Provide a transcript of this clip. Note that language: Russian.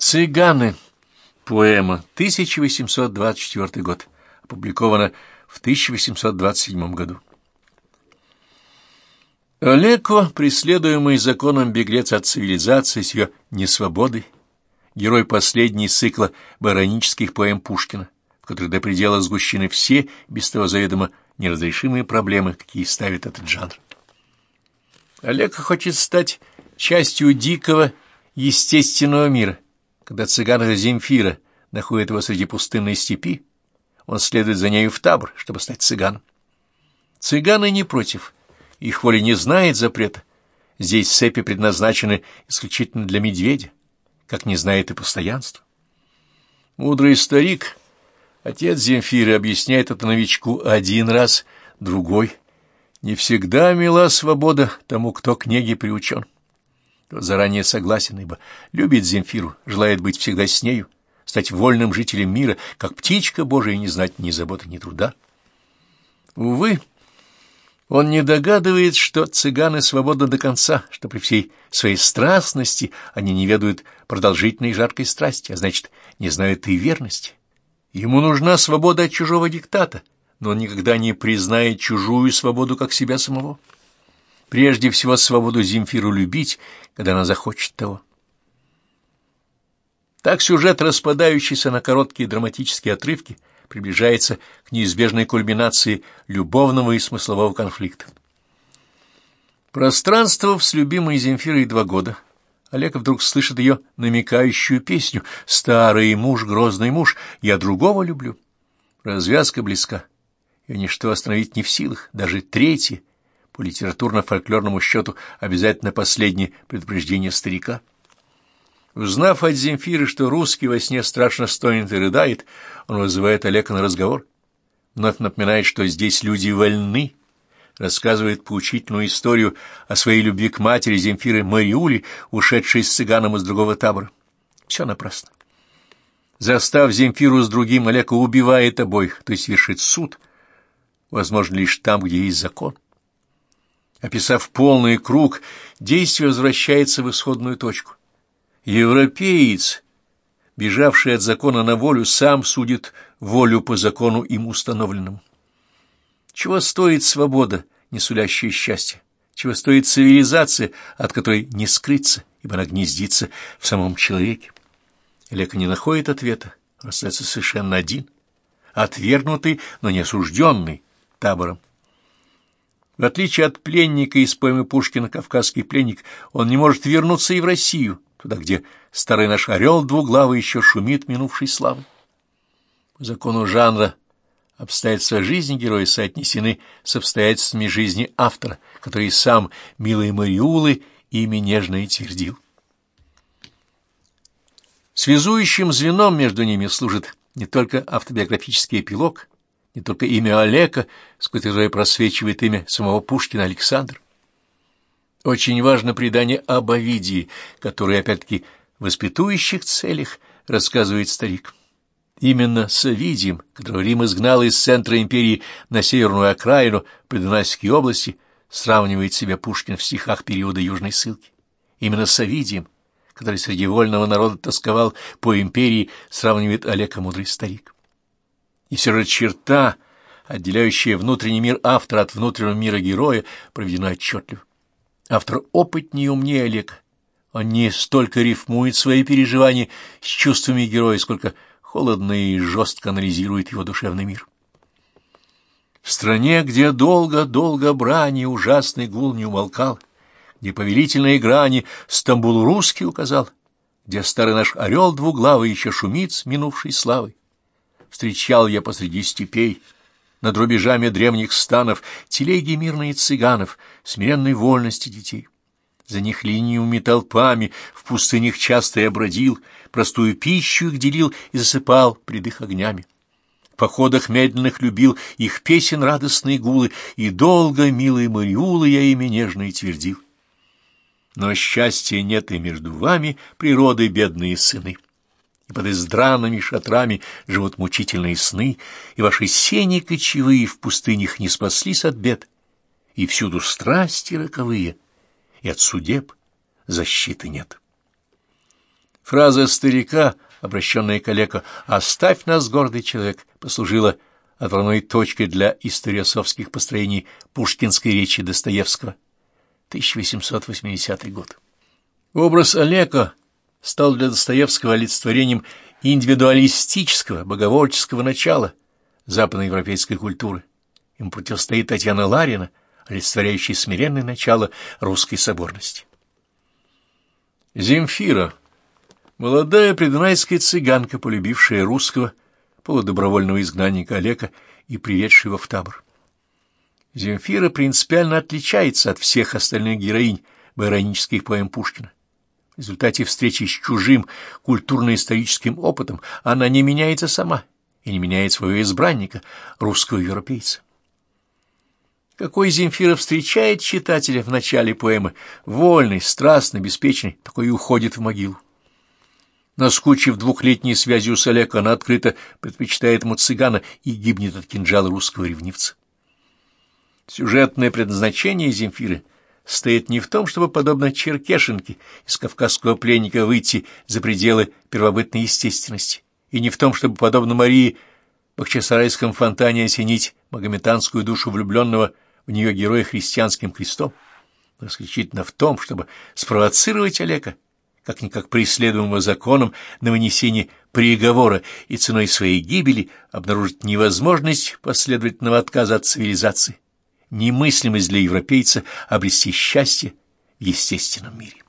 Цыганы. Поэма. 1824 год. Опубликована в 1827 году. Олеко, преследуемый законом беглец от цивилизации с ее несвободой, герой последней цикла баронических поэм Пушкина, в которых до предела сгущены все, без того заведомо, неразрешимые проблемы, какие ставит этот жанр. Олег хочет стать частью дикого, естественного мира — когда цыганка Земфира находит его среди пустынной степи, он следует за нею в табор, чтобы стать цыганом. Цыганы не против, их воля не знает запрета. Здесь цепи предназначены исключительно для медведя, как не знает и постоянство. Мудрый старик, отец Земфиры, объясняет это новичку один раз, другой. Не всегда мила свобода тому, кто к неге приучен заранее согласен, ибо любит Земфиру, желает быть всегда с нею, стать вольным жителем мира, как птичка Божия, и не знать ни заботы, ни труда. Увы, он не догадывает, что цыганы свободны до конца, что при всей своей страстности они не ведают продолжительной жаркой страсти, а значит, не знают и верности. Ему нужна свобода от чужого диктата, но он никогда не признает чужую свободу как себя самого. Прежде всего, свободу Земфиру любить, когда она захочет того. Так сюжет, распадающийся на короткие драматические отрывки, приближается к неизбежной кульминации любовного и смыслового конфликта. Пространствовав с любимой Земфирой два года, Олег вдруг слышит ее намекающую песню «Старый муж, грозный муж, я другого люблю». Развязка близка, и ничто остановить не в силах, даже третье, по литературно-фольклорному счету обязательно последнее предупреждение старика. Узнав от Земфиры, что русский во сне страшно стонет и рыдает, он вызывает Олега на разговор. Вновь напоминает, что здесь люди вольны, рассказывает поучительную историю о своей любви к матери Земфиры Мариули, ушедшей с цыганом из другого табора. Все напрасно. Застав Земфиру с другим, Олега убивает обоих, то есть вершит суд, возможно, лишь там, где есть закон. Описав полный круг, действие возвращается в исходную точку. Европеец, бежавший от закона на волю, сам судит волю по закону им установленному. Чего стоит свобода, не сулящая счастья? Чего стоит цивилизация, от которой не скрыться, ибо она гнездится в самом человеке? Лека не находит ответа, остается совершенно один, отвергнутый, но не осужденный табором. В отличие от пленника из поэмы Пушкина «Кавказский пленник», он не может вернуться и в Россию, туда, где старый наш орел двуглавый еще шумит минувшей славы. По закону жанра обстоятельства жизни героя соотнесены с обстоятельствами жизни автора, который сам, милый Мариулы, ими нежно и твердил. Связующим звеном между ними служит не только автобиографический эпилог, не только имя Олега, с которое просвечивает имя самого Пушкина Александр. Очень важно предание об Овидии, которое, опять-таки, в воспитующих целях рассказывает старик. Именно с Овидием, которого Рим изгнал из центра империи на северную окраину Придунайской области, сравнивает себя Пушкин в стихах периода Южной ссылки. Именно с Овидием, который среди вольного народа тосковал по империи, сравнивает Олег мудрый старик. И все же черта, отделяющая внутренний мир автора от внутреннего мира героя, проведена отчетливо. Автор опытнее и умнее Олега. Он не столько рифмует свои переживания с чувствами героя, сколько холодно и жестко анализирует его душевный мир. В стране, где долго-долго брани ужасный гул не умолкал, где повелительные грани Стамбул русский указал, где старый наш орел двуглавый еще шумит с минувшей славой, встречал я посреди степей, над рубежами древних станов, телеги мирные цыганов, смиренной вольности детей. За них линиями толпами в пустынях часто я бродил, простую пищу их делил и засыпал пред их огнями. В походах медленных любил их песен радостные гулы, и долго, милые Мариулы, я ими нежно и твердил. Но счастья нет и между вами, природы бедные сыны и под издранными шатрами живут мучительные сны, и ваши сени кочевые в пустынях не спаслись от бед, и всюду страсти роковые, и от судеб защиты нет. Фраза старика, обращенная к Олеко «Оставь нас, гордый человек», послужила отправной точкой для историосовских построений пушкинской речи Достоевского, 1880 год. Образ Олега стал для Достоевского олицетворением индивидуалистического, боговольческого начала западноевропейской культуры. Ему противостоит Татьяна Ларина, олицетворяющая смиренное начало русской соборности. Земфира, молодая придунайская цыганка, полюбившая русского, полудобровольного изгнанника Олега и приведшая его в табор. Земфира принципиально отличается от всех остальных героинь байронических поэм Пушкина. В результате встречи с чужим культурно-историческим опытом она не меняется сама и не меняет своего избранника, русского европейца. Какой Земфира встречает читателя в начале поэмы, вольный, страстный, беспечный, такой и уходит в могилу. Наскучив двухлетней связью с Олег, она открыто предпочитает ему цыгана и гибнет от кинжала русского ревнивца. Сюжетное предназначение Земфиры стоит не в том, чтобы, подобно черкешенке, из кавказского пленника выйти за пределы первобытной естественности, и не в том, чтобы, подобно Марии, в Бахчисарайском фонтане осенить магометанскую душу влюбленного в нее героя христианским крестом, но исключительно в том, чтобы спровоцировать Олега, как-никак преследуемого законом, на вынесение приговора и ценой своей гибели обнаружить невозможность последовательного отказа от цивилизации, немыслимость для европейца обрести счастье в естественном мире.